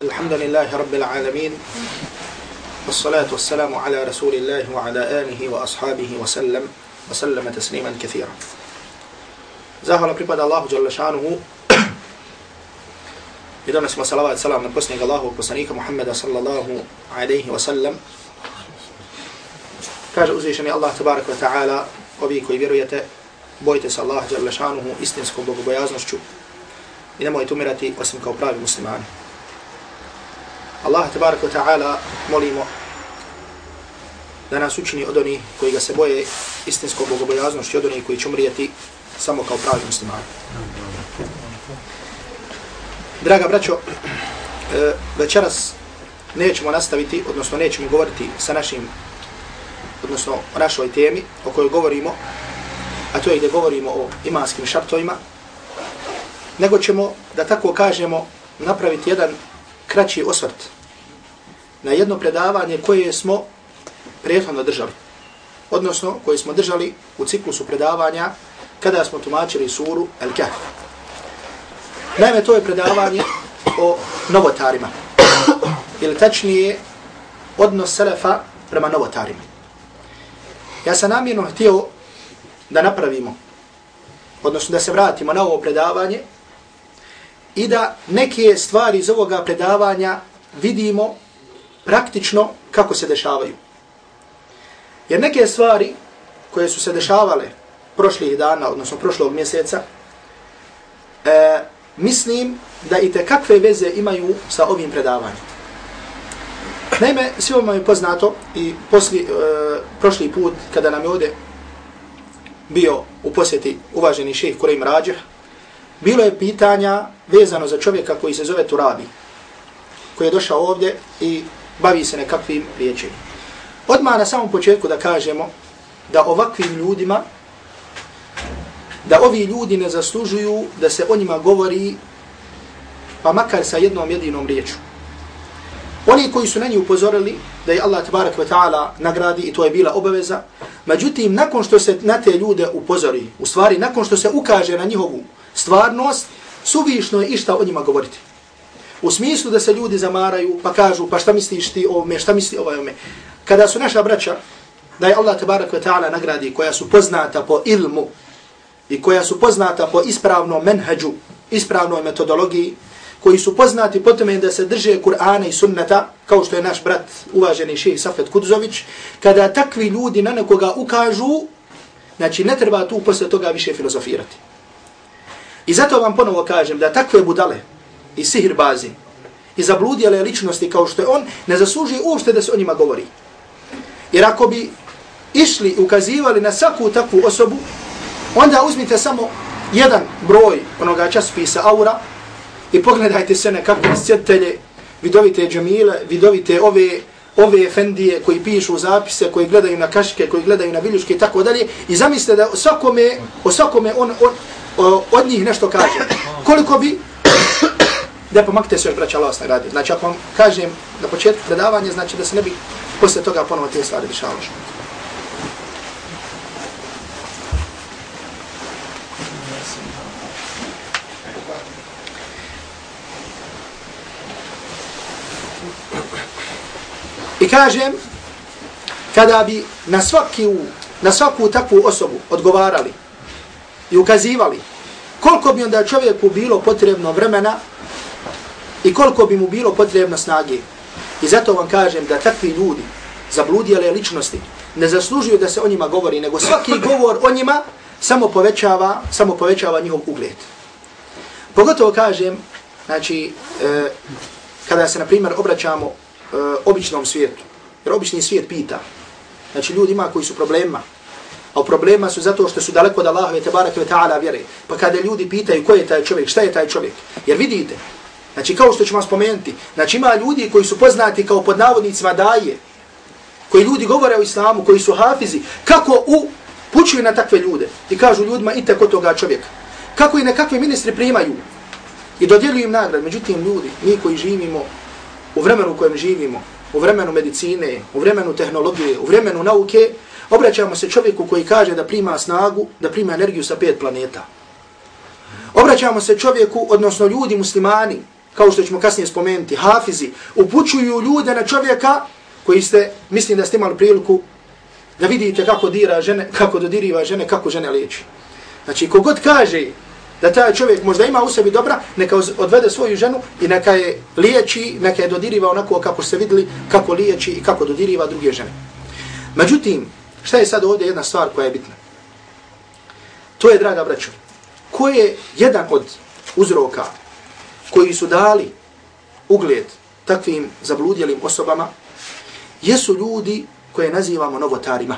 الحمد لله رب العالمين والصلاة والسلام على رسول الله وعلى آله وأصحابه وسلم وسلم تسليما كثيرا. زاهر لبريباد الله جل شأنه. بدون اسم صلاة وسلم من الله وبسنيك محمد صلى الله عليه وسلم كاج أزيشني الله تبارك وتعالى وبيك وبرية بويتس الله جل شأنه استنسكم بقبيازنشو إنما يتمرتي واسمك وبرابي مسلمانه Allah tabaraka ta'ala molimo da nas učini od onih koji ga se boje istinskog bogobojaznošću od onih koji će umrijeti samo kao pravi muslimani. Draga braćo, e, večeras nećemo nastaviti, odnosno nećemo govoriti sa našim, odnosno o našoj temi o kojoj govorimo, a to je gdje govorimo o imanskim šartovima, nego ćemo, da tako kažemo, napraviti jedan kraći osvrt na jedno predavanje koje smo prethodno držali. Odnosno, koje smo držali u ciklusu predavanja kada smo tumačili suru El Kahf. Naime, to je predavanje o novotarima. Ili tačnije, odnos Selefa prema novotarima. Ja sam namjerno htio da napravimo, odnosno da se vratimo na ovo predavanje i da neke stvari iz ovoga predavanja vidimo praktično kako se dešavaju. Jer neke stvari koje su se dešavale prošlih dana, odnosno prošlog mjeseca, e, mislim da i te kakve veze imaju sa ovim predavanjem. Naime, svima je poznato i posli, e, prošli put kada nam je ovdje bio u posjeti uvaženi šejh Kurejm Rađeh, bilo je pitanja vezano za čovjeka koji se zove Turabi, koji je došao ovdje i bavi se nekakvim riječima. Odmah na samom početku da kažemo da ovakvim ljudima, da ovi ljudi ne zaslužuju da se o njima govori pa makar sa jednom jedinom riječu. Oni koji su na njih upozorili da je Allah tabarak wa ta'ala nagradi i to je bila obaveza, međutim, nakon što se na te ljude upozori, u stvari, nakon što se ukaže na njihovu stvarnost, suvišno je išta o njima govoriti. U smislu da se ljudi zamaraju pa kažu pa šta misliš ti o me, šta misli ovaj o me. Kada su naša braća, da je Allah tabarak ve ta'ala nagradi koja su poznata po ilmu i koja su poznata po ispravnom menhađu, ispravnoj metodologiji, koji su poznati po tome da se drže Kur'ana i sunnata, kao što je naš brat, uvaženi šejh Safet Kudzović, kada takvi ljudi na nekoga ukažu, znači ne treba tu posle toga više filozofirati. I zato vam ponovo kažem da takve budale i sihirbazi i zabludjele ličnosti kao što je on, ne zasluži uopšte da se o njima govori. Jer ako bi išli i ukazivali na svaku takvu osobu, onda uzmite samo jedan broj onoga časopisa aura i pogledajte se na kakve sjetelje, vidovite džemile, vidovite ove ove efendije koji pišu zapise, koji gledaju na kaške, koji gledaju na viljuške i tako dalje i zamislite da o svakome, o svakome on, on od njih nešto kaže. Koliko bi da pomakte se braća Allah radi. Znači ako vam kažem na početku predavanja, znači da se ne bi posle toga ponovo te stvari dešavalo. I kažem, kada bi na, svaki, na svaku takvu osobu odgovarali i ukazivali koliko bi onda čovjeku bilo potrebno vremena i koliko bi mu bilo potrebno snage. I zato vam kažem da takvi ljudi, zabludjele ličnosti, ne zaslužuju da se o njima govori, nego svaki govor o njima samo povećava, samo povećava njihov ugled. Pogotovo kažem, znači, e, kada se, na primjer, obraćamo e, običnom svijetu, jer obični svijet pita, znači ljudi ima koji su problema, a problema su zato što su daleko od Allahove i tebareke ve ta'ala vjere. Pa kada ljudi pitaju ko je taj čovjek, šta je taj čovjek, jer vidite, Znači, kao što ću vam spomenuti, znači ima ljudi koji su poznati kao pod navodnicima daje, koji ljudi govore o islamu, koji su hafizi, kako u pućuju na takve ljude i kažu ljudima, ite kod toga čovjeka. Kako i nekakve ministri primaju i dodjeluju im nagrad. Međutim, ljudi, mi koji živimo u vremenu u kojem živimo, u vremenu medicine, u vremenu tehnologije, u vremenu nauke, obraćamo se čovjeku koji kaže da prima snagu, da prima energiju sa pet planeta. Obraćamo se čovjeku, odnosno ljudi muslimani, kao što ćemo kasnije spomenuti, hafizi, upućuju ljude na čovjeka koji ste, mislim da ste imali priliku da vidite kako dira žene, kako dodiriva žene, kako žene liječi. Znači, kogod kaže da taj čovjek možda ima u sebi dobra, neka odvede svoju ženu i neka je liječi, neka je dodiriva onako kako ste videli, kako liječi i kako dodiriva druge žene. Međutim, šta je sad ovdje jedna stvar koja je bitna? To je, draga braćo, ko je jedan od uzroka koji su dali ugled takvim zabludjelim osobama, jesu ljudi koje nazivamo novotarima.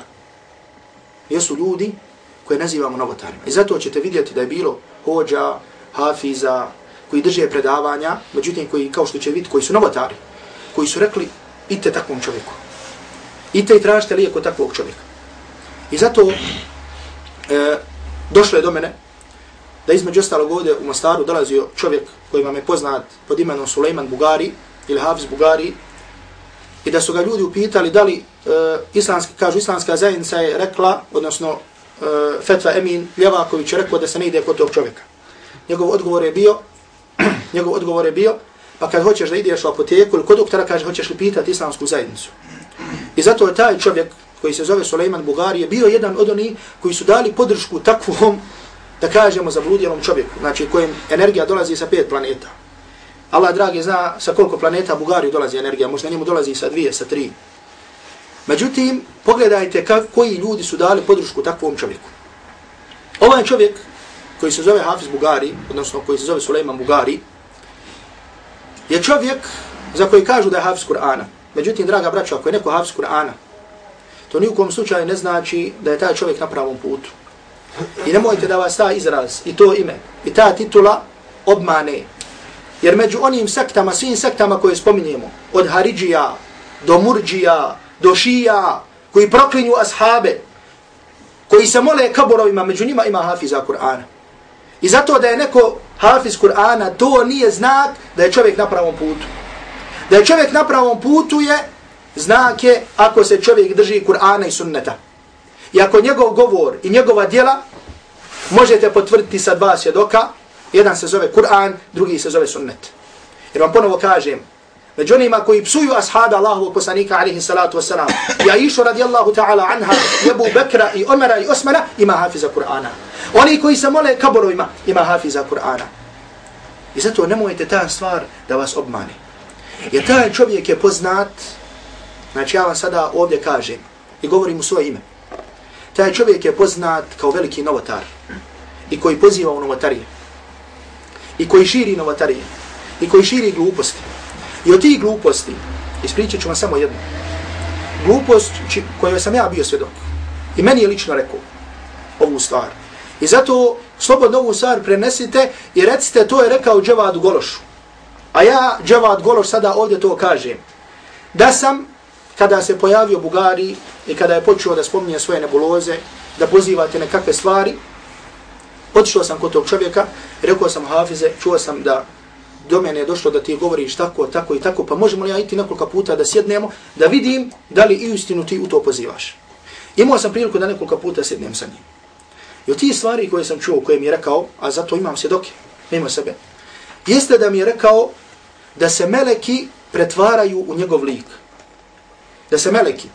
Jesu ljudi koje nazivamo novotarima. I zato ćete vidjeti da je bilo hođa, hafiza, koji drže predavanja, međutim koji, kao što će vidjeti, koji su novotari, koji su rekli, idite takvom čovjeku. Idite i tražite lijeko takvog čovjeka. I zato e, došlo je do mene da između ostalog ovdje u Mostaru dolazio čovjek koji vam je poznat pod imenom Suleiman Bugari ili Hafiz Bugari i da su ga ljudi upitali da li e, islamski, kažu islamska zajednica je rekla, odnosno e, Fetva Emin Ljevaković je rekao da se ne ide kod tog čovjeka. Njegov odgovor je bio, njegov odgovor je bio, pa kad hoćeš da ideš u apoteku ili kod doktora kaže hoćeš li pitati islamsku zajednicu. I zato je taj čovjek koji se zove Suleiman Bugari je bio jedan od onih koji su dali podršku takvom, da kažemo, zabludjelom čovjeku, znači kojem energija dolazi sa pet planeta. Allah dragi zna sa koliko planeta Bugariju dolazi energija, možda njemu dolazi sa dvije, sa tri. Međutim, pogledajte kak, koji ljudi su dali podršku takvom čovjeku. Ovaj čovjek koji se zove Hafiz Bugari, odnosno koji se zove Suleiman Bugari, je čovjek za koji kažu da je Hafiz Kur'ana. Međutim, draga braćo, ako je neko Hafiz Kur'ana, to ni u kom slučaju ne znači da je taj čovjek na pravom putu. I nemojte da vas ta izraz i to ime i ta titula obmane. Jer među onim sektama, svim sektama koje spominjemo, od Haridžija do Murđija do Šija, koji proklinju ashabe, koji se mole kaborovima, među njima ima hafiza Kur'ana. I zato da je neko hafiz Kur'ana, to nije znak da je čovjek na pravom putu. Da je čovjek na pravom putu je znak je ako se čovjek drži Kur'ana i sunneta. I ako njegov govor i njegova djela možete potvrditi sa dva svjedoka, jedan se zove Kur'an, drugi se zove sunnet. Jer vam ponovo kažem, među onima koji psuju ashaba Allahovog poslanika alaihi salatu wasalam, i Aisha radijallahu ta'ala anha, Jebu Abu Bekra, i Omera i Osmana, ima hafiza Kur'ana. Oni koji se mole kaborovima, ima hafiza Kur'ana. I zato nemojte ta stvar da vas obmani. Jer taj čovjek je poznat, znači ja vam sada ovdje kažem, i govorim u svoje ime. Taj čovjek je poznat kao veliki novotar, i koji poziva u novotarije, i koji širi novotarije, i koji širi gluposti. I od tih gluposti, ispričat ću vam samo jednu, glupost kojoj sam ja bio svjedok, i meni je lično rekao ovu stvar. I zato slobodno ovu stvar prenesite i recite to je rekao Dževad Gološu. A ja, Dževad Gološ, sada ovdje to kažem. Da sam, kada se pojavio Bugari i kada je počeo da spominje svoje nebuloze, da pozivate nekakve stvari, otišao sam kod tog čovjeka, rekao sam Hafize, čuo sam da do mene je došlo da ti govoriš tako, tako i tako, pa možemo li ja iti nekoliko puta da sjednemo, da vidim da li i istinu ti u to pozivaš. Imao sam priliku da nekoliko puta sjednem sa njim. I od tih stvari koje sam čuo, koje mi je rekao, a zato imam svjedoke, mimo sebe, jeste da mi je rekao da se meleki pretvaraju u njegov lik. Da se meleki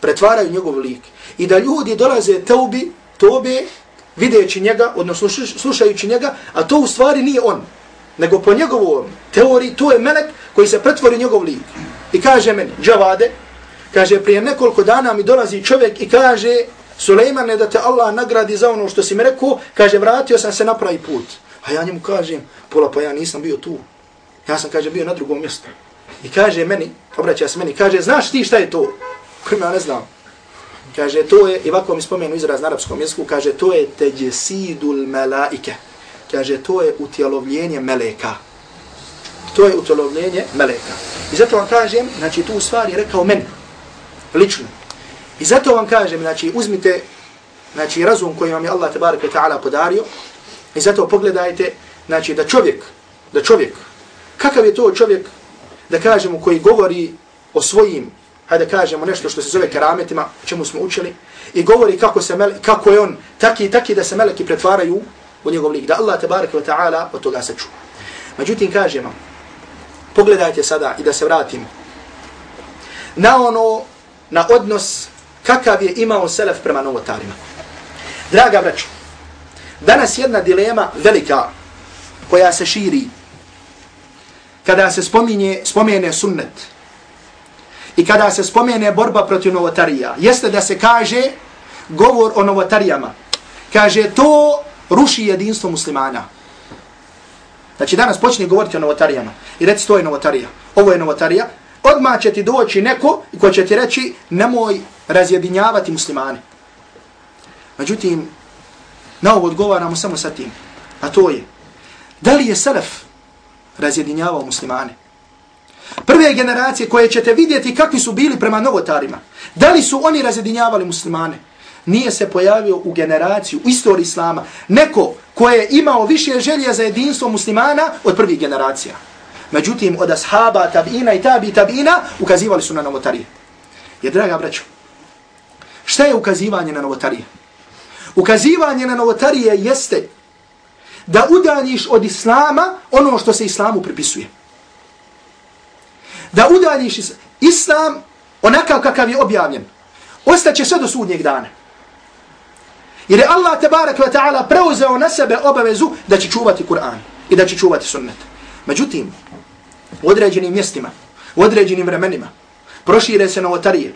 pretvaraju u njegov lik. I da ljudi dolaze teubi, tobe, videći njega, odnosno slušajući njega, a to u stvari nije on nego po njegovom teoriji, to je melek koji se pretvori njegov lik. I kaže meni, džavade, kaže, prije nekoliko dana mi dolazi čovjek i kaže, Sulejmane, da te Allah nagradi za ono što si mi rekao, kaže, vratio sam se na pravi put. A ja njemu kažem, pola pa ja nisam bio tu. Ja sam, kaže, bio na drugom mjestu. I kaže meni, obraća se meni, kaže, znaš ti šta je to? Kojima ja ne znam. Kaže, to je, i ovako mi spomenu izraz na arapskom jeziku, kaže, to je teđesidul melaike kaže, to je utjelovljenje meleka. To je utjelovljenje meleka. I zato vam kažem, znači, tu stvar je rekao meni, lično. I zato vam kažem, znači, uzmite, znači, razum koji vam je Allah tabaraka ta'ala podario, i zato pogledajte, znači, da čovjek, da čovjek, kakav je to čovjek, da kažemo, koji govori o svojim, hajde kažemo nešto što se zove kerametima, čemu smo učili, i govori kako, se mele, kako je on taki taki da se meleki pretvaraju u njegov lik, da Allah tabaraka wa ta'ala od toga saču. Međutim, kažemo, pogledajte sada i da se vratimo na ono, na odnos kakav je imao Selef prema novotarima. Draga braću, danas jedna dilema velika koja se širi kada se spominje, spomene sunnet i kada se spomene borba protiv novotarija, jeste da se kaže govor o novotarijama. Kaže, to ruši jedinstvo muslimana. Znači, danas počne govoriti o novotarijama i reci, to je novotarija. Ovo je novotarija. Odmah će ti doći neko ko će ti reći, nemoj razjedinjavati muslimane. Međutim, na ovo odgovaramo samo sa tim. A to je, da li je Salaf razjedinjavao muslimane? Prve generacije koje ćete vidjeti kakvi su bili prema novotarima, da li su oni razjedinjavali muslimane? Nije se pojavio u generaciju, u istoriji islama, neko koje je imao više želje za jedinstvo muslimana od prvih generacija. Međutim, od ashaba, tabina i tabi tabina ukazivali su na novotarije. Je, draga braćo, šta je ukazivanje na novotarije? Ukazivanje na novotarije jeste da udaljiš od islama ono što se islamu pripisuje. Da udaljiš islam onakav kakav je objavljen. Ostaće sve do sudnjeg dana. Jer je Allah tebarak wa ta'ala preuzeo na sebe obavezu da će čuvati Kur'an i da će čuvati sunnet. Međutim, u određenim mjestima, u određenim vremenima, prošire se novotarije.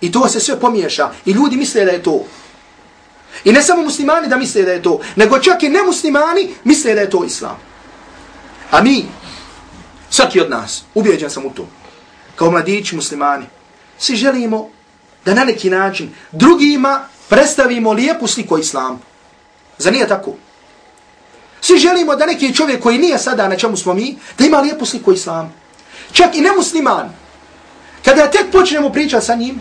I to se sve pomiješa. I ljudi misle da je to. I ne samo muslimani da misle da je to, nego čak i nemuslimani misle da je to islam. A mi, svaki od nas, ubijeđen sam u to, kao mladići muslimani, svi želimo da na neki način drugima predstavimo lijepu sliku islam. islamu. Za nije tako? Svi želimo da neki čovjek koji nije sada na čemu smo mi, da ima lijepu sliku islam. islamu. Čak i nemusliman. Kada tek počnemo pričati sa njim,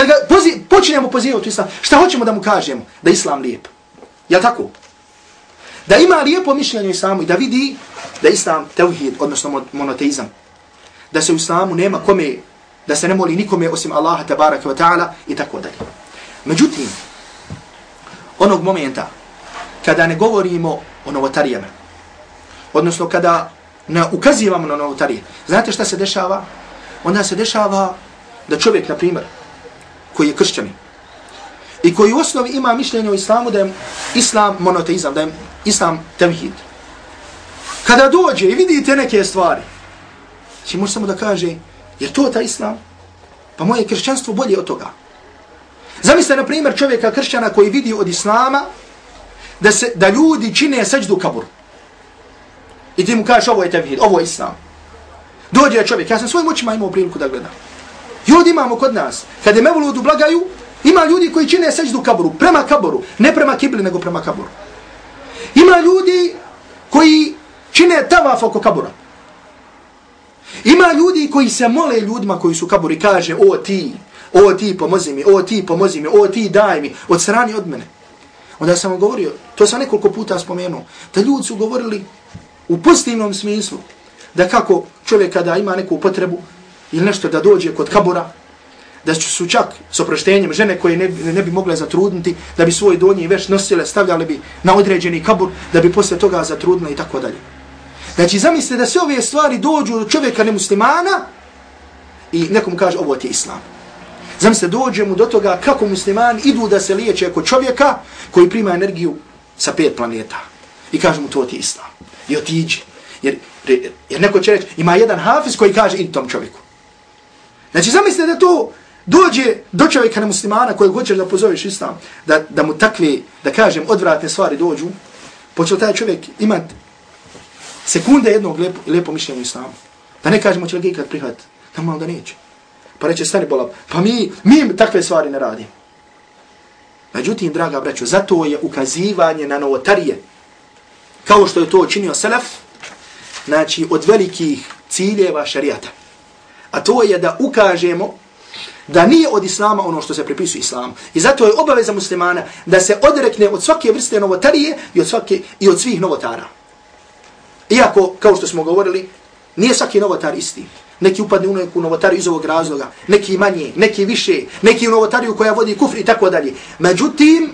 kada pozi, počinjemo pozivati u islam, šta hoćemo da mu kažemo? Da islam lijep. Jel tako? Da ima lijepo mišljenje o islamu i da vidi da islam tevhid, odnosno monoteizam. Da se u islamu nema kome, da se ne moli nikome osim Allaha tabaraka wa ta'ala i tako dalje. Međutim, onog momenta kada ne govorimo o novotarijama, odnosno kada ne ukazivamo na novotarije, znate šta se dešava? Onda se dešava da čovjek, na primjer, koji je kršćanin, i koji u osnovi ima mišljenje o islamu da je islam monoteizam, da je islam tevhid. Kada dođe i vidite neke stvari, će može samo da kaže, je to ta islam? Pa moje kršćanstvo bolje od toga. Zamislite, na primjer, čovjeka kršćana koji vidi od islama da, se, da ljudi čine seđdu kabur. I ti mu kažeš, ovo je tevhid, ovo je islam. Dođe čovjek, ja sam svojim očima imao priliku da gledam. Ljudi imamo kod nas, kad je mevludu blagaju, ima ljudi koji čine seđdu kaburu, prema kaburu, ne prema kibli, nego prema kaburu. Ima ljudi koji čine tavaf oko kabura. Ima ljudi koji se mole ljudima koji su kaburi, kaže, o ti, o ti pomozi mi, o ti pomozi mi, o ti daj mi, od strani od mene. Onda sam govorio, to sam nekoliko puta spomenuo, da ljudi su govorili u pozitivnom smislu, da kako čovjek kada ima neku potrebu ili nešto da dođe kod kabura, da su čak s oproštenjem žene koje ne, ne bi mogle zatrudniti, da bi svoj donji veš nosile, stavljali bi na određeni kabur, da bi posle toga zatrudnili i tako dalje. Znači, zamislite da sve ove stvari dođu od čovjeka nemuslimana i nekom kaže ovo ti je islam. Zamislite, dođemo do toga kako muslimani idu da se liječe kod čovjeka koji prima energiju sa pet planeta. I kaže mu to ti islam. I otiđi. Jer, jer neko će reći, ima jedan hafiz koji kaže idi tom čovjeku. Znači, zamislite da to dođe do čovjeka na muslimana kojeg hoćeš da pozoveš islam, da, da mu takve, da kažem, odvratne stvari dođu, počeo taj čovjek imat sekunde jednog lepo, lepo mišljenja islamu. Da ne kažemo će li ga ikad prihvat, da malo da neće. Pa reće, stani bola, pa mi, mi takve stvari ne radimo. Međutim, draga braćo, zato je ukazivanje na novotarije, kao što je to učinio Selef, znači od velikih ciljeva šarijata. A to je da ukažemo da nije od islama ono što se pripisuje islamu. I zato je obaveza muslimana da se odrekne od svake vrste novotarije i od, svake, i od svih novotara. Iako, kao što smo govorili, nije svaki novotar isti neki upadne u neku novotariju iz ovog razloga, neki manje, neki više, neki u novotariju koja vodi kufri i tako dalje. Međutim,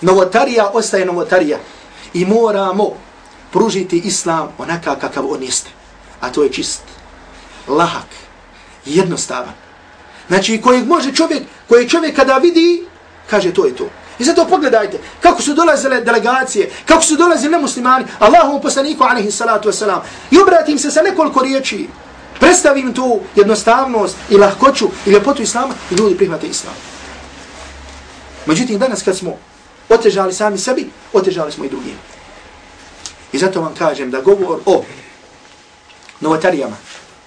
novotarija ostaje novotarija i moramo pružiti islam onaka kakav on jeste. a to je čist, lahak, jednostavan. Znači, kojeg može čovjek, koji čovjek kada vidi, kaže to je to. I zato pogledajte kako su dolazile delegacije, kako su dolazili nemuslimani, Allahom poslaniku alaihi salatu wasalam. I obratim se sa nekoliko riječi, predstavim tu jednostavnost i lahkoću i ljepotu islama i ljudi prihvate islam. Međutim, danas kad smo otežali sami sebi, otežali smo i drugim. I zato vam kažem da govor o novotarijama,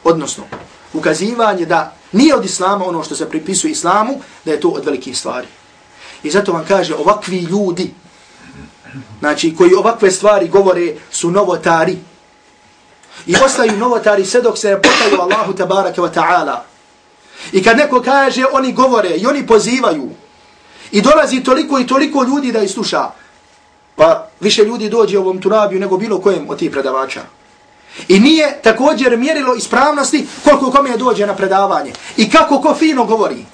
odnosno ukazivanje da nije od islama ono što se pripisuje islamu, da je to od velikih stvari. I zato vam kaže ovakvi ljudi, znači koji ovakve stvari govore su novotari. I ostaju novotari sve dok se ne potaju Allahu tabaraka wa ta'ala. I kad neko kaže oni govore i oni pozivaju i dolazi toliko i toliko ljudi da ih sluša, pa više ljudi dođe u ovom turabiju nego bilo kojem od tih predavača. I nije također mjerilo ispravnosti koliko kome dođe na predavanje. I kako ko fino govori.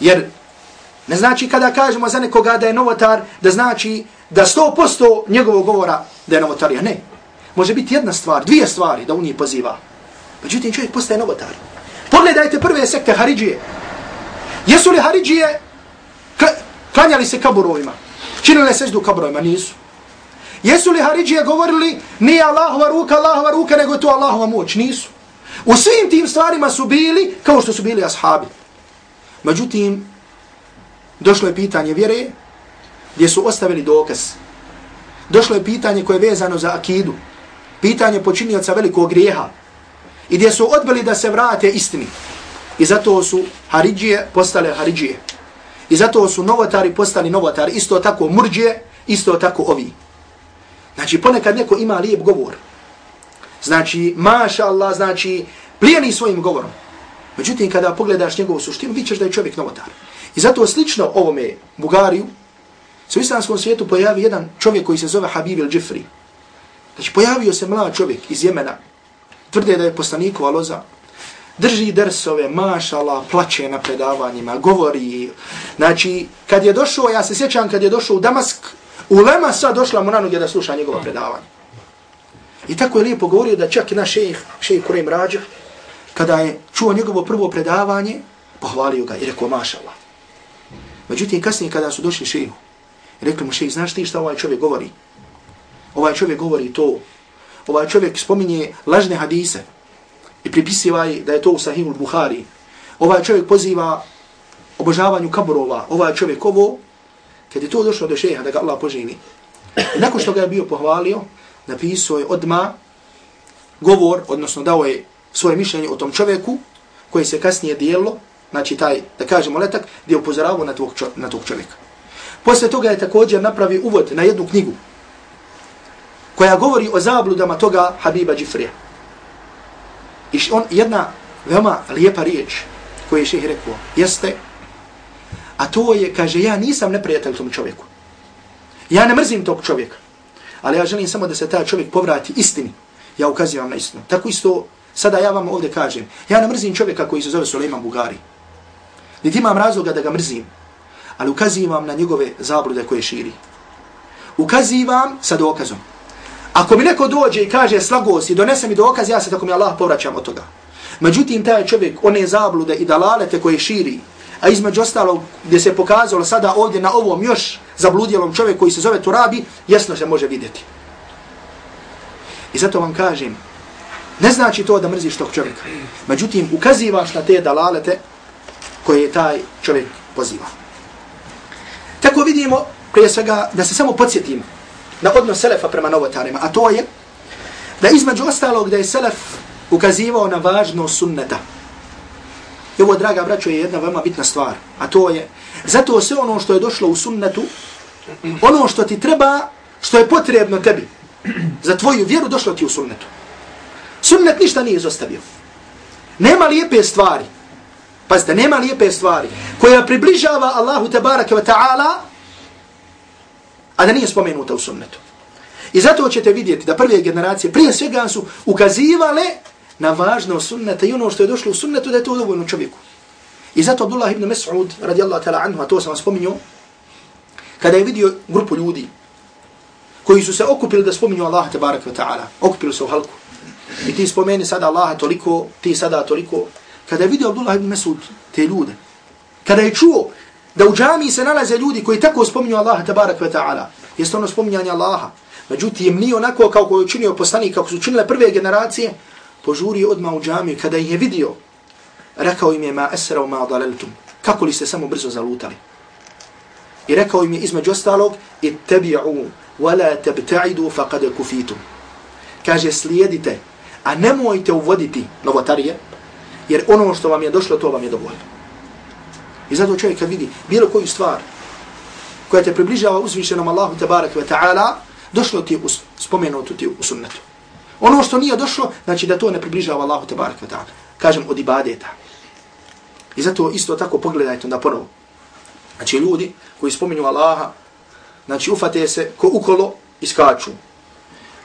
Jer ne znači kada kažemo za nekoga da je novotar, da znači da 100% njegovog govora da je novotarija. Ne. Može biti jedna stvar, dvije stvari da u njih poziva. Međutim, čovjek postaje novotar. Pogledajte prve sekte Haridžije. Jesu li Haridžije klanjali se kaburovima? Činili seždu kaburovima? Nisu. Jesu li Haridžije govorili nije Allahova ruka, Allahova ruka, nego je to Allahova moć? Nisu. U svim tim stvarima su bili kao što su bili ashabi. Međutim, došlo je pitanje vjere gdje su ostavili dokaz. Došlo je pitanje koje je vezano za akidu. Pitanje počinioca velikog grijeha. I gdje su odbili da se vrate istini. I zato su Haridžije postale Haridžije. I zato su novotari postali novotari. Isto tako murđije, isto tako ovi. Znači, ponekad neko ima lijep govor. Znači, maša Allah, znači, plijeni svojim govorom. Međutim, kada pogledaš njegovu suštinu, vidit ćeš da je čovjek novotar. I zato slično ovome Bugariju, se u islamskom svijetu pojavi jedan čovjek koji se zove Habib il-Džifri. Znači, pojavio se mlad čovjek iz Jemena, tvrde da je poslanikova loza, drži dersove, mašala, plaće na predavanjima, govori. Znači, kad je došao, ja se sjećam kad je došao u Damask, Ulema sad došla mu na noge da sluša njegova predavanja. I tako je lijepo govorio da čak i naš šejih, šejih Kurem Rađa, kada je čuo njegovo prvo predavanje, pohvalio ga i rekao mašala. Međutim, kasnije kada su došli šejihu, rekli mu šejih, znaš ti šta ovaj čovjek govori? Ovaj čovjek govori to. Ovaj čovjek spominje lažne hadise i pripisiva da je to u Sahihul Buhari. Ovaj čovjek poziva obožavanju kaburova. Ovaj čovjek ovo, Kad je to došlo do šeha da ga Allah poženi, i nakon što ga je bio pohvalio, napisao je odma govor, odnosno dao je svoje mišljenje o tom čovjeku, koji se kasnije dijelo, znači taj, da kažemo letak, gdje je upozoravao na, tog, na tog čovjeka. Posle toga je također napravi uvod na jednu knjigu, koja govori o zabludama toga Habiba Džifrija. I on, jedna veoma lijepa riječ koju je šeh rekao, jeste, A to je, kaže, ja nisam neprijatelj tom čovjeku. Ja ne mrzim tog čovjeka. Ali ja želim samo da se taj čovjek povrati istini. Ja ukazivam na istinu. Tako isto, sada ja vam ovdje kažem. Ja ne mrzim čovjeka koji se zove Suleiman Bugari. Niti imam razloga da ga mrzim. Ali ukazivam na njegove zablude koje širi. Ukazivam sa dokazom. Ako mi neko dođe i kaže slagost i donese mi dokaz, ja se tako mi Allah povraćam od toga. Međutim, taj čovjek, one zablude i dalalete koje širi, a između ostalog gdje se pokazalo sada ovdje na ovom još zabludjelom čovjek koji se zove Turabi, jasno se može vidjeti. I zato vam kažem, ne znači to da mrziš tog čovjeka. Međutim, ukazivaš na te dalalete koje je taj čovjek poziva. Tako vidimo, prije svega, da se samo podsjetimo na odnos Selefa prema novotarima, a to je da između ostalog da je Selef ukazivao na važnost sunneta. I ovo, draga braćo, je jedna veoma bitna stvar. A to je, zato sve ono što je došlo u sunnetu, ono što ti treba, što je potrebno tebi, za tvoju vjeru, došlo ti u sunnetu. Sunnet ništa nije izostavio. Nema lijepe stvari. Pazite, nema lijepe stvari koja približava Allahu tabaraka wa ta'ala, a da nije spomenuta u sunnetu. I zato ćete vidjeti da prve generacije prije svega su ukazivale na važno sunneta i ono što je došlo u sunnetu da je to dovoljno čovjeku. I zato Abdullah ibn Mas'ud radijallahu ta'ala anhu, a to sam vam spominio, kada je vidio grupu ljudi koji su se okupili da spominju Allah tabaraka wa ta'ala, okupili se u halku. i ti spomeni sada Allaha toliko, ti sada toliko. Kada je vidio Abdullah ibn Mas'ud te ljude, kada je čuo da u džami se nalaze ljudi koji tako spominju Allaha tabarak wa ta'ala, jeste ono spominjanje Allaha, međutim nije onako kao koji je učinio poslanik, kako su učinile prve generacije, požurio odmah u džamiju, kada je vidio, rekao im je ma esrao ma daleltum, kako li ste samo brzo zalutali. I rekao im je između ostalog, ittabi'u, wala tabta'idu faqad kufitum. Kaže, slijedite, a nemojte uvoditi novotarije, jer ono što vam je došlo, to vam je dovoljno. I zato čovjek kad vidi bilo koju stvar koja te približava uzvišenom Allahu tabarak wa ta'ala, došlo ti je spomenuto ti u sunnetu. Ono što nije došlo, znači da to ne približava Allahu te barek ta'ala. Kažem od ibadeta. I zato isto tako pogledajte onda ponovo. Znači ljudi koji spominju Allaha, znači ufate se ko ukolo i skaču.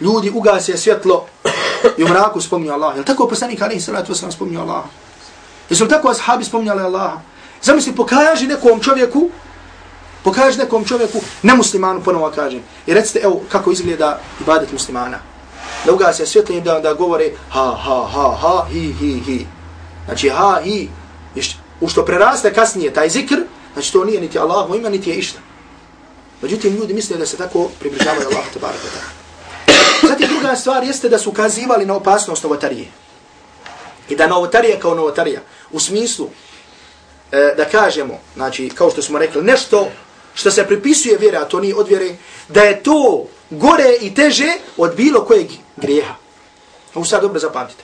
Ljudi ugase svjetlo i u mraku spominju Allaha. Jel tako poslanik alaihi sallatu sam spominju Allaha? Jesu li tako ashabi spominjali Allaha? Zamisli, pokaži nekom čovjeku, pokaži nekom čovjeku, ne muslimanu, ponovo kažem. I recite, evo, kako izgleda ibadet muslimana. Da ugase svjetlo i da, da govore ha, ha, ha, ha, hi, hi, hi. Znači, ha, hi, u što preraste kasnije taj zikr, znači to nije niti Allahu ima, niti je išta. Međutim, ljudi misle da se tako približavaju Allah te baraka ta. Zatim druga stvar jeste da su ukazivali na opasnost novotarije. I da novotarija kao novotarija, u smislu e, da kažemo, znači, kao što smo rekli, nešto što se pripisuje vjera, a to nije od vjere, da je to gore i teže od bilo kojeg grijeha. Ovo sad dobro zapamtite.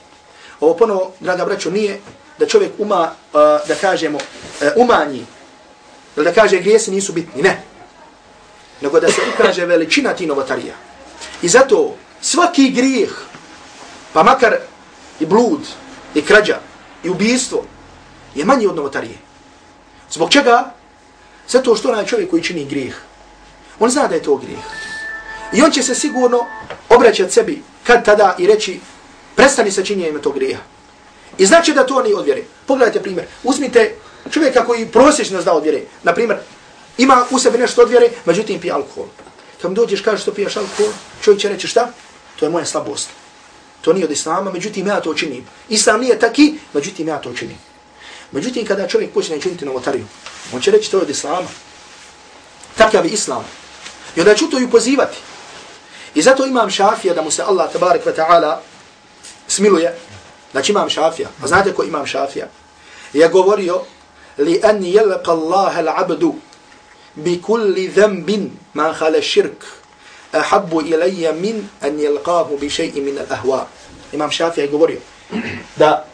Ovo ponovo, draga braćo, nije da čovjek uma, uh, da kažemo, uh, umanji, ili da kaže grijesi nisu bitni, ne. Nego da se ukaže veličina ti novotarija. I zato svaki grijeh, pa makar i blud, i krađa, i ubijstvo, je manji od novotarije. Zbog čega? Zato što onaj čovjek koji čini grijeh, on zna da je to grijeh. I on će se sigurno obraćati sebi kad tada i reći prestani sa činjenjem tog grijeha. I znači da to oni odvjere. Pogledajte primjer. Uzmite čovjeka koji prosječno zna odvjere. Naprimjer, ima u sebi nešto odvjere, međutim pije alkohol. Kad mu dođeš, kažeš što piješ alkohol, čovjek će reći šta? To je moja slabost. To nije od islama, međutim ja to činim. Islam nije taki, međutim ja to činim. Međutim, kada čovjek počne činiti novotariju, on će reći to je od islama. Takav je islam. I onda ću to ju pozivati. I zato imam šafija da mu se Allah tabarik wa ta'ala smiluje, Znači imam šafija. A znate ko imam šafija? Je govorio li an yalqa Allah al-abdu bi kulli dhanbin ma khala shirk ahabbu ilayya min an yalqahu bi shay'in min al-ahwa. Imam šafija je govorio da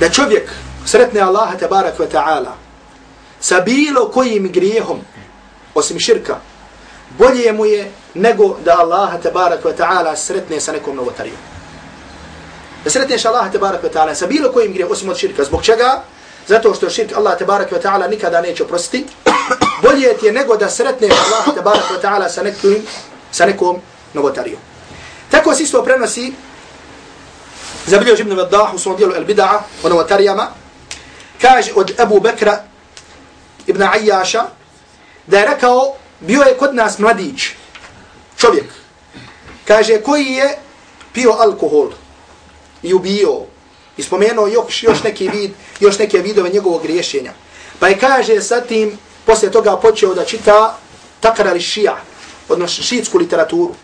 da čovjek sretne Allaha tabarak wa ta'ala sa bilo kojim grijehom, osim širka, bolje mu je nego da Allaha tabarak wa ta'ala sretne sa nekom novotarijom. Da sretneš Allaha tabarak wa ta'ala sa bilo kojim grijehom, osim od širka. Zbog čega? Zato što širk Allah tabarak wa ta'ala nikada neće oprostiti. Bolje ti je nego da sretneš Allaha tabarak wa ta'ala sa nekom, sa nekom novotarijom. Tako se isto prenosi Zabilio Ibn Vaddah u svom dijelu El-Bida'a ono u novotarijama. Kaže od Abu Bekra ibn Ayyaša, da je rekao, bio je kod nas mladić, čovjek, kaže, koji je pio alkohol i ubio, i spomenuo još, još neki vid, još neke vidove njegovog rješenja. Pa je kaže, sa tim, poslije toga počeo da čita takara ali šija, odnosno šiitsku literaturu.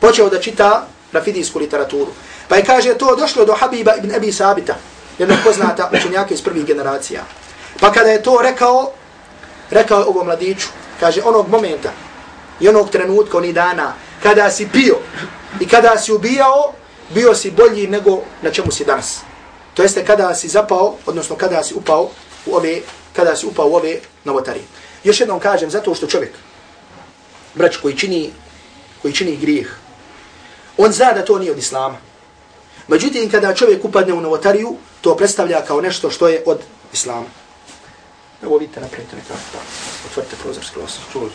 Počeo da čita rafidijsku literaturu. Pa je kaže, to došlo do Habiba ibn Abi Sabita, jednog poznata učenjaka iz prvih generacija. Pa kada je to rekao, rekao je ovo mladiću, kaže, onog momenta i onog trenutka, onih dana, kada si pio i kada si ubijao, bio si bolji nego na čemu si danas. To jeste kada si zapao, odnosno kada si upao u ove, kada si upao u ove novotari. Još jednom kažem, zato što čovjek, brać koji čini, koji čini grijeh, on zna da to nije od islama. Međutim, kada čovjek upadne u novotariju, to predstavlja kao nešto što je od islama. Evo vidite naprijed, neka otvorite prozor s klosom. Čuo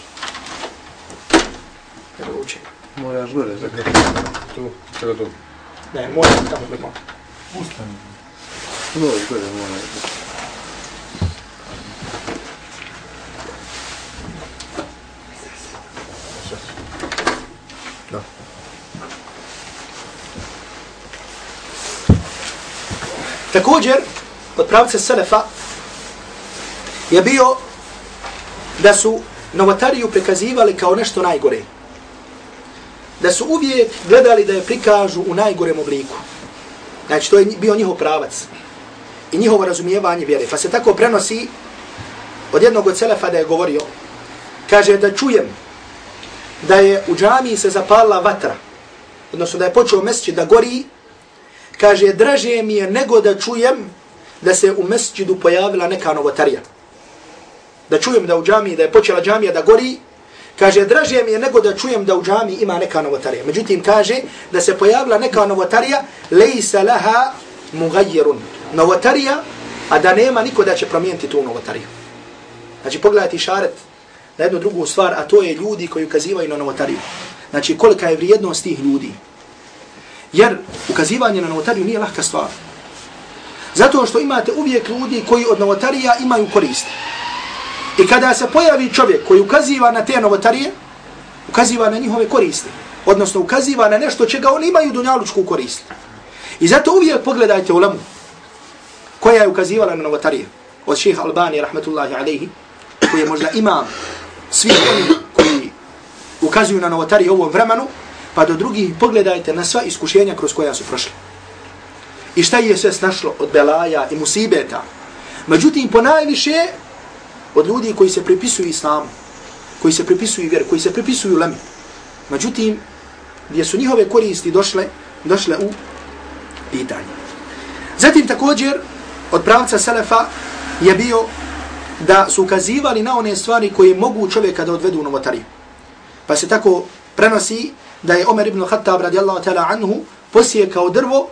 Evo uče. Moraš gore, zakaj? Tu, kada tu? Ne, mora tamo da malo. Ustani. No, gore, mora. Također, od pravca Selefa je bio da su novotariju prikazivali kao nešto najgore. Da su uvijek gledali da je prikažu u najgorem obliku. Znači, to je bio njihov pravac i njihovo razumijevanje vjere. Pa se tako prenosi od jednog od Selefa da je govorio, kaže da čujem da je u džamiji se zapala vatra, odnosno da je počeo mesči da gori, kaže, draže mi je nego da čujem da se u mesđidu pojavila neka novotarija. Da čujem da u džamiji, da je počela džamija da gori, kaže, draže mi je nego da čujem da u džamiji ima neka novotarija. Međutim, kaže, da se pojavila neka novotarija, lejsa laha mugajirun. Novotarija, a da nema niko da će promijeniti tu novotariju. Znači, pogledajte šaret na jednu drugu stvar, a to je ljudi koji ukazivaju na novotariju. Znači, kolika je vrijednost tih ljudi. Jer ukazivanje na novotariju nije lahka stvar. Zato što imate uvijek ljudi koji od novotarija imaju korist. I kada se pojavi čovjek koji ukaziva na te novotarije, ukaziva na njihove koristi. Odnosno ukaziva na nešto čega oni imaju dunjalučku korist. I zato uvijek pogledajte u lamu koja je ukazivala na novotarije. Od šeha Albani, rahmatullahi alaihi, koji je možda imam svih oni koji ukazuju na novotarije u ovom vremenu, pa do drugih pogledajte na sva iskušenja kroz koja su prošli. I šta je sve snašlo od belaja i musibeta. Međutim, po najviše od ljudi koji se pripisuju islamu, koji se pripisuju vjeru, koji se pripisuju lemi. Međutim, gdje su njihove koristi došle, došle u pitanje. Zatim također, od pravca Selefa je bio da su ukazivali na one stvari koje mogu čovjeka da odvedu u novotariju. Pa se tako prenosi da je Omer ibn Khattab radijallahu ta'ala anhu posjekao drvo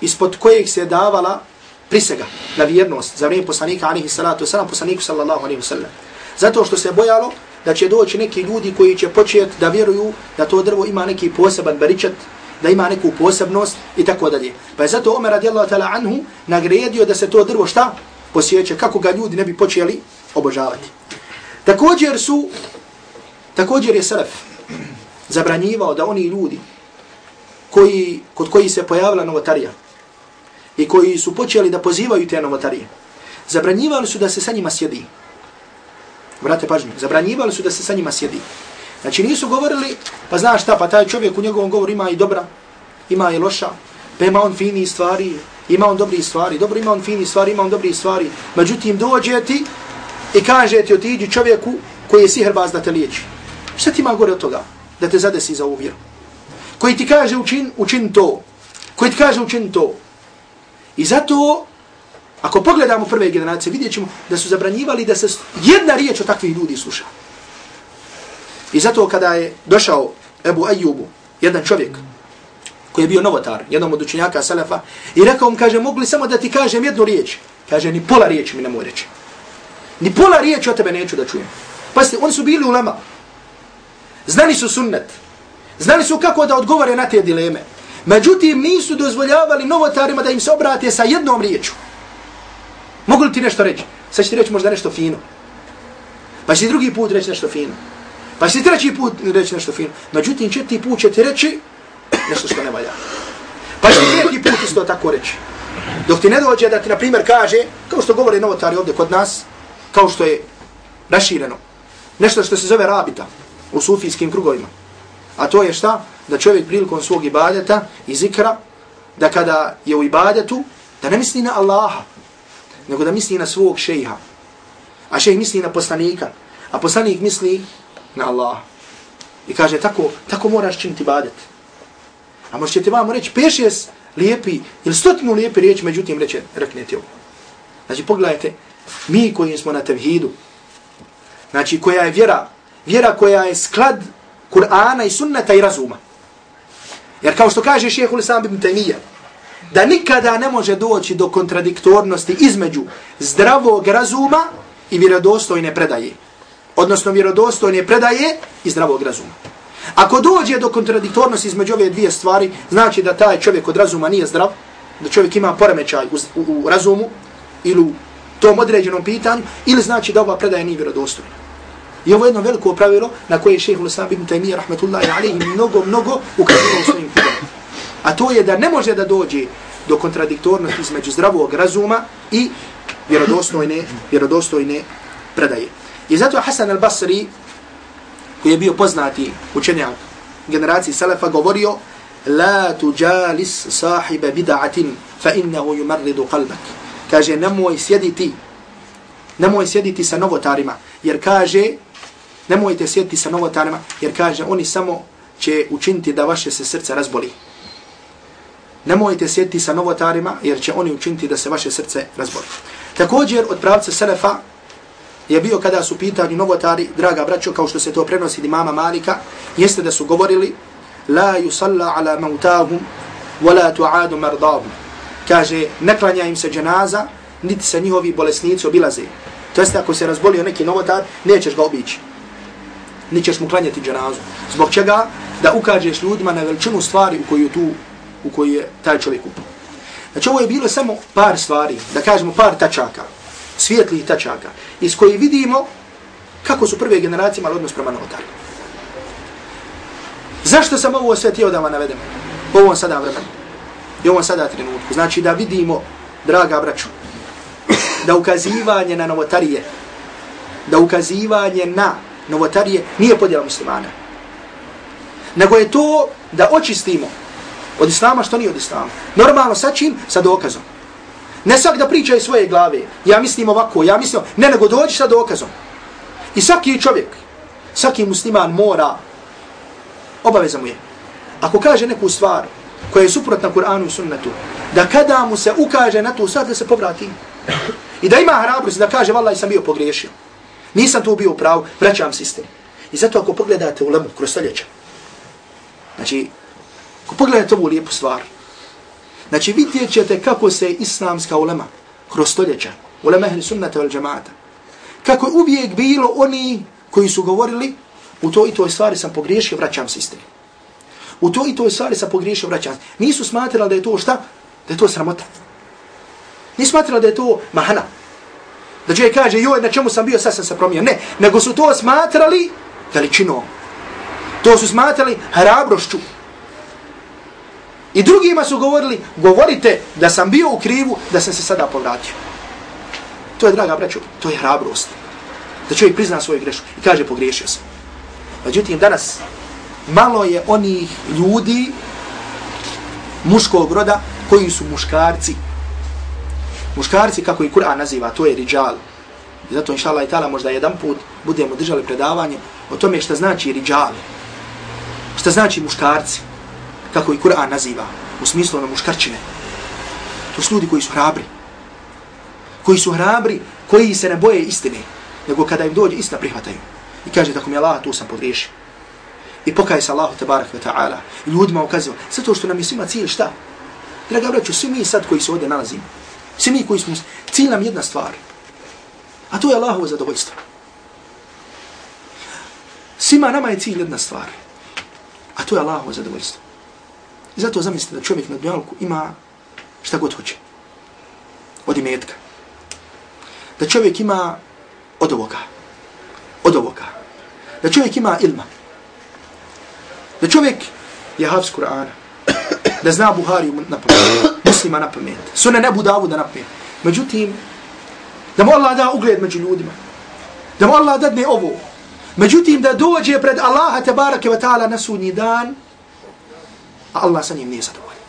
ispod kojeg se davala prisega na vjernost za vrijeme poslanika alihi salatu wasalam, poslaniku sallallahu alihi wasalam. Zato što se bojalo da će doći neki ljudi koji će početi da vjeruju da to drvo ima neki poseban baričat, da ima neku posebnost i tako dalje. Pa je zato Omer radijallahu ta'ala anhu nagredio da se to drvo šta? Posjeće kako ga ljudi ne bi počeli obožavati. Također su, također je Salaf zabranjivao da oni ljudi koji, kod koji se pojavila novotarija i koji su počeli da pozivaju te novotarije, zabranjivali su da se sa njima sjedi. Vrate pažnju, zabranjivali su da se sa njima sjedi. Znači nisu govorili, pa znaš šta, pa taj čovjek u njegovom govoru ima i dobra, ima i loša, pa ima on fini stvari, ima on dobri stvari, dobro ima on fini stvari, ima on dobri stvari. Međutim, dođe ti i kaže ti otiđi čovjeku koji je sihrbaz da te liječi. Šta ti ima gore od toga? Da te zadesi za ovu vjeru. Koji ti kaže učin, učin to. Koji ti kaže učin to. I zato, ako pogledamo prve generacije, vidjet ćemo da su zabranjivali da se jedna riječ o takvih ljudi sluša. I zato kada je došao Ebu Ajubu, jedan čovjek, koji je bio novotar, jednom od učenjaka Salafa, i rekao mu, kaže, mogli samo da ti kažem jednu riječ. Kaže, ni pola riječi mi ne moj reći. Ni pola riječi o tebe neću da čujem. Pasti, oni su bili u lama. Znali su sunnet. Znali su kako da odgovore na te dileme. Međutim, nisu dozvoljavali novotarima da im se obrate sa jednom riječu. Mogu li ti nešto reći? Sad će ti reći možda nešto fino. Pa će ti drugi put reći nešto fino. Pa će ti treći put reći nešto fino. Međutim, četiri put će ti reći nešto što ne valja. Pa će ti treći put isto tako reći. Dok ti ne dođe da ti, na primjer, kaže, kao što govore novotari ovdje kod nas, kao što je rašireno, nešto što se zove rabita u sufijskim krugovima. A to je šta? Da čovjek prilikom svog ibadeta i zikra, da kada je u ibadetu, da ne misli na Allaha, nego da misli na svog šeha. A šejh misli na poslanika. A poslanik misli na Allaha. I kaže, tako, tako moraš činiti ibadet. A možete ti vam reći, peš je lijepi, ili stotinu lijepi riječ, međutim reće, reknete ovo. Znači, pogledajte, mi koji smo na tevhidu, znači koja je vjera, vjera koja je sklad Kur'ana i sunneta i razuma. Jer kao što kaže šehe Islam ibn Taymiyyah, da nikada ne može doći do kontradiktornosti između zdravog razuma i vjerodostojne predaje. Odnosno vjerodostojne predaje i zdravog razuma. Ako dođe do kontradiktornosti između ove dvije stvari, znači da taj čovjek od razuma nije zdrav, da čovjek ima poremećaj u, u, u razumu ili u tom određenom pitanju, ili znači da ova predaja nije vjerodostojna. I ovo je jedno veliko pravilo na koje je šehe Hulislam ibn Taymiyyah rahmetullahi alaihi mnogo, mnogo ukazivao svojim knjigama. A to je da ne može da dođe do kontradiktornosti između zdravog razuma i vjerodostojne, vjerodostojne predaje. I zato Hasan al-Basri, koji je bio poznati učenjak generaciji Selefa, govorio La tuđalis sahibe bida'atin fa innehu yumarridu qalbak. Kaže, nemoj sjediti, nemoj sjediti sa novotarima, jer kaže, nemojte sjediti sa novotarima, jer kaže, oni samo će učiniti da vaše se srce razboli. Nemojte sjediti sa novotarima, jer će oni učiniti da se vaše srce razboli. Također, od pravca Selefa je bio kada su pitani novotari, draga braćo, kao što se to prenosi di mama Malika, jeste da su govorili, la yusalla ala mautahum, wala tu'adu mardahum. Kaže, ne klanja im se dženaza, niti se njihovi bolesnici obilaze. To jeste, ako se razbolio neki novotar, nećeš ga obići. Nićeš mu klanjati dženazu. Zbog čega? Da ukažeš ljudima na veličinu stvari u koju, tu, u koju je taj čovjek upao. Znači, ovo je bilo samo par stvari, da kažemo par tačaka, svijetlih tačaka, iz koji vidimo kako su prve generacije imali odnos prema novotarima. Zašto sam ovo sve tijelo da vam navedem? U ovom sada vremenu. I u ovom sada trenutku. Znači da vidimo, draga braću, da ukazivanje na novotarije, da ukazivanje na novotarije nije podjela muslimana. Nego je to da očistimo od islama što nije od islama. Normalno sa čim? Sa dokazom. Ne svak da priča iz svoje glave. Ja mislim ovako, ja mislim, ne nego dođi sa dokazom. I svaki čovjek, svaki musliman mora, obaveza mu je. Ako kaže neku stvar koja je suprotna Kur'anu i sunnetu, da kada mu se ukaže na tu stvar da se povrati. I da ima hrabrost da kaže, vallaj sam bio pogriješio. Nisam tu bio prav, vraćam sistem. I zato ako pogledate u lemu kroz stoljeća, znači, ako pogledate ovu lijepu stvar, Znači vidjet ćete kako se islamska ulema kroz stoljeća, ulema ehli sunnata wal džamata, kako je uvijek bilo oni koji su govorili u to i toj stvari sam pogriješio, vraćam se. U to i toj stvari sam pogriješio, vraćam se. Nisu smatrali da je to šta? Da je to sramota. Nisu smatrali da je to mahana. Da čovjek kaže, joj, na čemu sam bio, sad sam se promio. Ne, nego su to smatrali veličinom. To su smatrali hrabrošću. I drugima su govorili, govorite da sam bio u krivu, da sam se sada povratio. To je, draga braćo, to je hrabrost. Da čovjek prizna svoju grešku i kaže pogriješio sam. Međutim, danas malo je onih ljudi muškog roda koji su muškarci. Muškarci, kako i Kur'an naziva, to je riđal. I zato, inša Allah i ta'ala, možda jedan put budemo držali predavanje o tome šta znači riđal. Šta znači muškarci kako i Kur'an naziva, u smislu na muškarčine. To su ljudi koji su hrabri. Koji su hrabri, koji se ne boje istine, nego kada im dođe istina prihvataju. I kaže, tako mi je Allah, tu sam podriješio. I pokaje se Allahu tabarak wa ta'ala. I ljudima ukaziva. Sve to što nam je svima cilj, šta? Draga braću, svi mi sad koji se ovdje nalazimo, svi mi koji smo, cilj nam jedna stvar. A to je Allahovo zadovoljstvo. Svima nama je cilj jedna stvar. A to je Allahovo zadovoljstvo. I zato zamislite da čovjek na dunjalku ima šta god hoće. Od imetka. Da čovjek ima od ovoga. Od ovoga. Da čovjek ima ilma. Da čovjek je havs Kur'ana. Da zna Buhariju na pamet. Muslima na pamet. sunan Ebu davu da na pamet. Međutim, da mu Allah da ugled među ljudima. Da mu Allah dadne ovo. Međutim, da dođe pred Allaha tebareke wa ta'ala na sudnji dan, a Allah sa njim nije zadovoljan.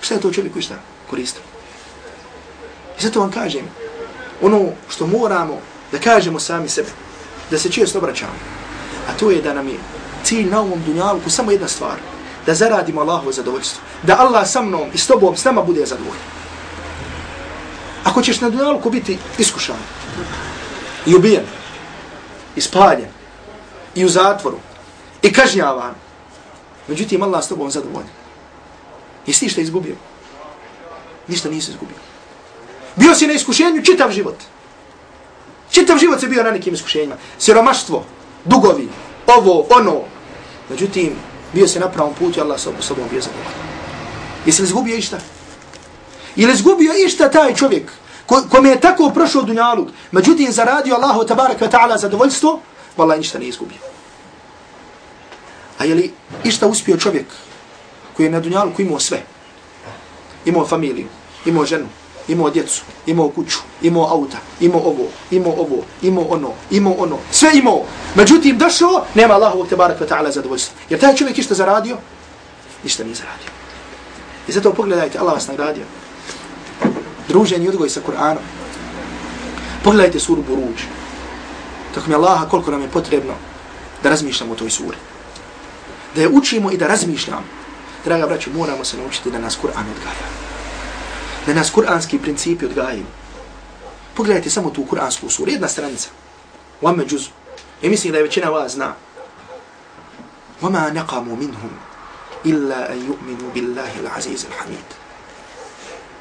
Šta je to čovjek koji šta koristio? I zato vam kažem, ono što moramo da kažemo sami sebe, da se često obraćamo, a to je da nam je cilj na ovom dunjalku samo jedna stvar, da zaradimo Allahovo zadovoljstvo, da Allah sa mnom i s tobom, s nama bude zadovoljan. Ako ćeš na dunjalku biti iskušan, i ubijen, i spaljen, i u zatvoru, i kažnjavan, Međutim, Allah s tobom zadovoljan. Jesi ti što izgubio? Ništa nisi izgubio. Bio si na iskušenju čitav život. Čitav život se bio na nekim iskušenjima. Siromaštvo, dugovi, ovo, ono. Međutim, bio si na pravom putu, Allah sa sobom bio zadovoljan. Jesi li izgubio išta? Ili izgubio išta taj čovjek ko, kome je tako prošao dunjaluk, međutim zaradio Allahu tabaraka ta'ala zadovoljstvo, vallaha ništa nije izgubio. A je li išta uspio čovjek koji je na dunjaluku imao sve? imao familiju, imao ženu, imao djecu, imao kuću, imao auta, imao ovo, imao ovo, imao ono, imao ono, sve imao. Međutim, došao, nema Allahovog te barak ta'ala zadovoljstva. Jer taj čovjek išta zaradio? Ništa nije zaradio. I zato pogledajte, Allah vas nagradio. Druženje odgoj sa Kur'anom. Pogledajte suru Buruđ. Tako mi Allaha koliko nam je potrebno da razmišljamo o toj suri. Da je učimo i da razmišljamo. Draga braću, moramo se naučiti da nas Kur'an odgaja. Da nas kur'anski principi odgajaju. Pogledajte samo tu kur'ansku suru. Jedna stranica. Vama džuzu. I mislim da je većina vas zna. Vama naqamu minhum illa an yu'minu billahi al-aziz al-hamid.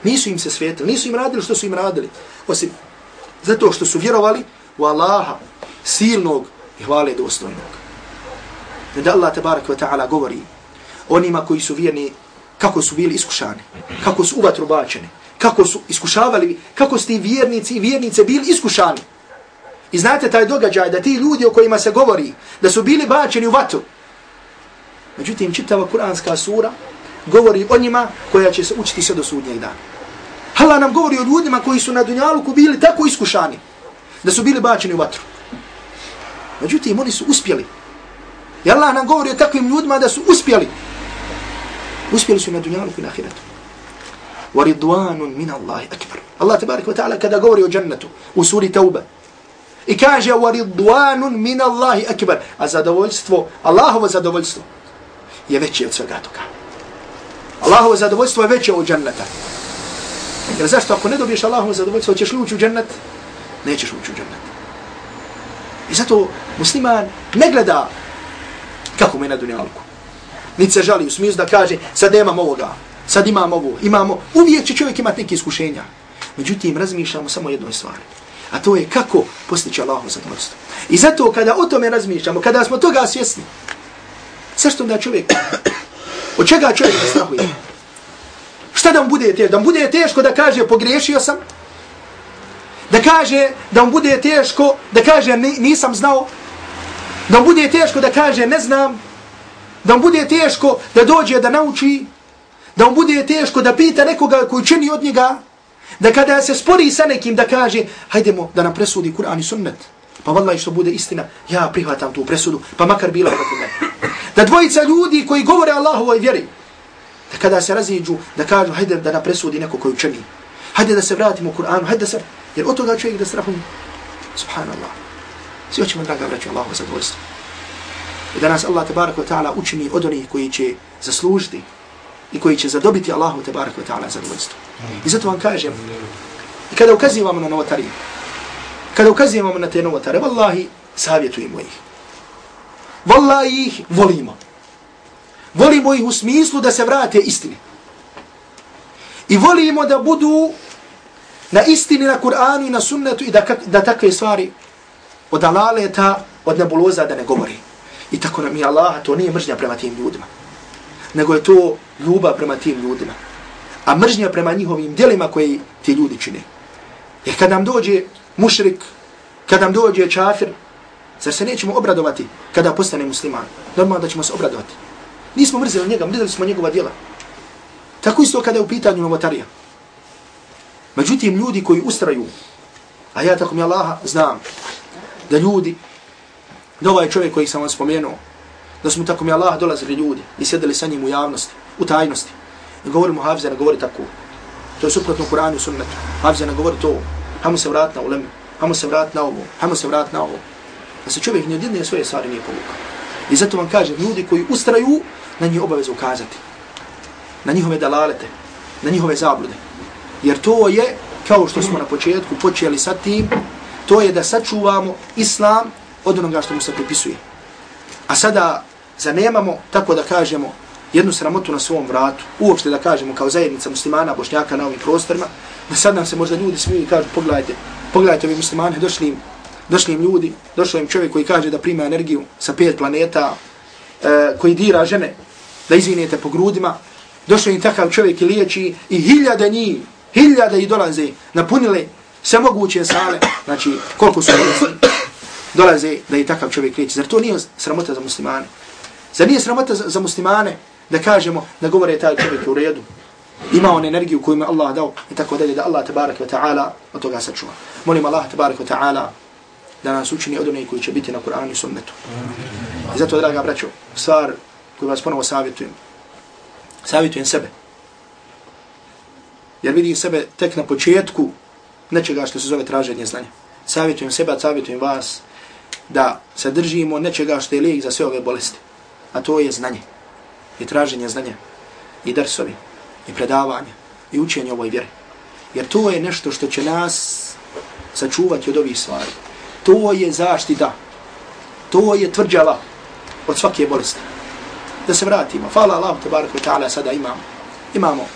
Nisu im se svetili, nisu im radili što su im radili. Osim zato što su vjerovali u Allaha silnog i hvale dostojnog. Da Allah tabarak wa ta'ala govori onima koji su vjerni kako su bili iskušani, kako su uvatru bačeni, kako su iskušavali, kako su ti vjernici i vjernice bili iskušani. I znate taj događaj da ti ljudi o kojima se govori da su bili bačeni u vatru. Međutim, čitava kuranska sura govori o njima koja će se učiti sve do sudnjeg dana. Allah nam govori o ljudima koji su na Dunjaluku bili tako iskušani da su bili bačeni u vatru. Međutim, oni su uspjeli. I Allah nam govori o takvim ljudima da su uspjeli. Uspjeli su na dunjalu i na Ahiretu. Wa ridwanun min Allahi akbar. Allah tabarik wa ta'ala kada govori o džennetu u suri Tauba. I kaže wa ridwanun min Allahi akbar. A zadovoljstvo, Allahovo zadovoljstvo je veće od svega toga. Allahovo zadovoljstvo je veće od dženneta. Jer zašto ako ne dobiješ Allahovo zadovoljstvo, ćeš li ući u džennet? Nećeš ući u džennet. I zato musliman ne gleda kako me na dunjalku. Niti se žali u smislu da kaže sad nemam ovoga, sad imam ovo, imamo. Uvijek će čovjek imati neke iskušenja. Međutim, razmišljamo samo jednoj stvari. A to je kako postići Allahovo zadovoljstvo. I zato kada o tome razmišljamo, kada smo toga svjesni, Zašto da čovjek? Od čega čovjek ne strahuje? Šta da mu bude teško? Da mu bude teško da kaže pogriješio sam? Da kaže da mu bude teško da kaže nisam znao? Da mu bude teško da kaže ne znam? Da mu bude teško da dođe da nauči? Da mu bude teško da pita nekoga koji čini od njega? Da kada se spori sa nekim da kaže hajdemo da nam presudi Kur'an i sunnet? Pa vallaj što bude istina, ja prihvatam tu presudu, pa makar bila protiv mene. Da dvojica ljudi koji govore Allahovoj vjeri, da kada se raziđu, da kažu, hajde da nam presudi neko koji čini. Hajde da se vratimo Kur'anu, hajde da se... Jer od toga čovjek da strahuje. subhanallah. Svi hoćemo, draga braću, Allahu zadovoljstvo. I da nas Allah, tabaraka wa ta'ala, učini od onih koji će zaslužiti i koji će zadobiti Allahu, tabaraka wa ta'ala, zadovoljstvo. I zato vam kažem, i kada ukazivamo na novotariju, kada ukazivamo na te novotare, vallahi, savjetujemo ih. Wallahi ih volimo. Volimo ih u smislu da se vrate istini. I volimo da budu na istini, na Kur'anu i na sunnetu i da, da takve stvari od alaleta, od nebuloza da ne govori. I tako nam je Allah, to nije mržnja prema tim ljudima. Nego je to ljubav prema tim ljudima. A mržnja prema njihovim djelima koji ti ljudi čine. Jer kad nam dođe mušrik, kad nam dođe čafir, Zar se nećemo obradovati kada postane musliman? Normalno da ćemo se obradovati. Nismo mrzili njega, mrzili smo njegova djela. Tako isto kada je u pitanju novotarija. Međutim, ljudi koji ustraju, a ja tako mi Allaha znam, da ljudi, da ovaj čovjek koji sam vam spomenuo, da smo tako mi Allah dolazili ljudi i sjedili sa njim u javnosti, u tajnosti. I govorimo, Hafize ne govori tako. To je suprotno Kur'anu i sunnetu. Hafize ne govori to. Hamo se vrat na ulemi. Hamo se vrat na ovo. Hamo se vrat na ovo da se čovjek ni svoje stvari nije povukao. I zato vam kažem, ljudi koji ustraju, na njih obavezu ukazati. Na njihove dalalete, na njihove zablude. Jer to je, kao što smo na početku počeli sa tim, to je da sačuvamo islam od onoga što mu se pripisuje. A sada zanemamo, tako da kažemo, jednu sramotu na svom vratu, uopšte da kažemo kao zajednica muslimana, bošnjaka na ovim prostorima, da sad nam se možda ljudi smiju i kažu, pogledajte, pogledajte ovi muslimane, došli im došli im ljudi, došao im čovjek koji kaže da prima energiju sa pet planeta, e, koji dira žene, da izvinete po grudima, došao im takav čovjek i liječi i hiljade njih, hiljade i dolaze, napunile sve moguće sale, znači koliko su dolaze, da je takav čovjek liječi. Zar to nije sramota za muslimane? Zar nije sramota za, za muslimane da kažemo da govore taj čovjek u redu? ima on energiju koju mu Allah dao i tako dalje da Allah tabarak wa ta'ala od toga sačuva. Molim Allah tabarak wa ta'ala da nas učini od onih koji će biti na Kur'anu i sunnetu. I zato, draga braćo, stvar koju vas ponovo savjetujem, savjetujem sebe. Jer vidim sebe tek na početku nečega što se zove traženje znanja. Savjetujem sebe, savjetujem vas da se držimo nečega što je lijek za sve ove bolesti. A to je znanje. I traženje znanja. I drsovi. I predavanje. I učenje ovoj vjeri. Jer to je nešto što će nas sačuvati od ovih stvari. To je zaštita. To je tvrđava od svake bolesti. Da se vratimo. Hvala Allah, tabarak wa ta'ala, sada imamo. Imamo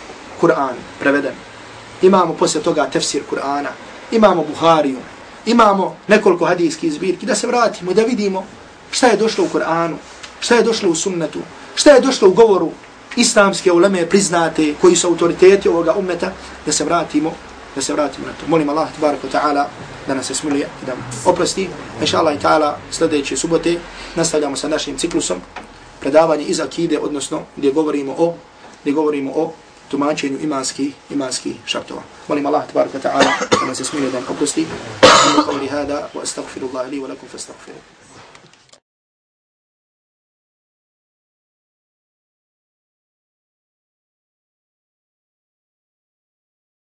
Kur'an preveden. Imamo poslije toga tefsir Kur'ana. Imamo Buhariju. Imamo nekoliko hadijskih zbirki. Da se vratimo, da vidimo šta je došlo u Kur'anu, šta je došlo u sunnetu, šta je došlo u govoru islamske uleme priznate koji su autoriteti ovoga ummeta, da se vratimo, da se vratimo na to. Molim Allah, tabarak ta'ala, da nas se smiluje i da oprosti. Inša Allah i ta'ala, sljedeće subote nastavljamo sa našim ciklusom predavanje iz akide, odnosno gdje govorimo o, gdje govorimo o tumačenju imanskih imanski šartova. Molim Allah tabaraka ta'ala da nas se smiluje da nam oprosti. Wa qawli hada wa astaghfirullahi li wa lakum fastaghfiruh.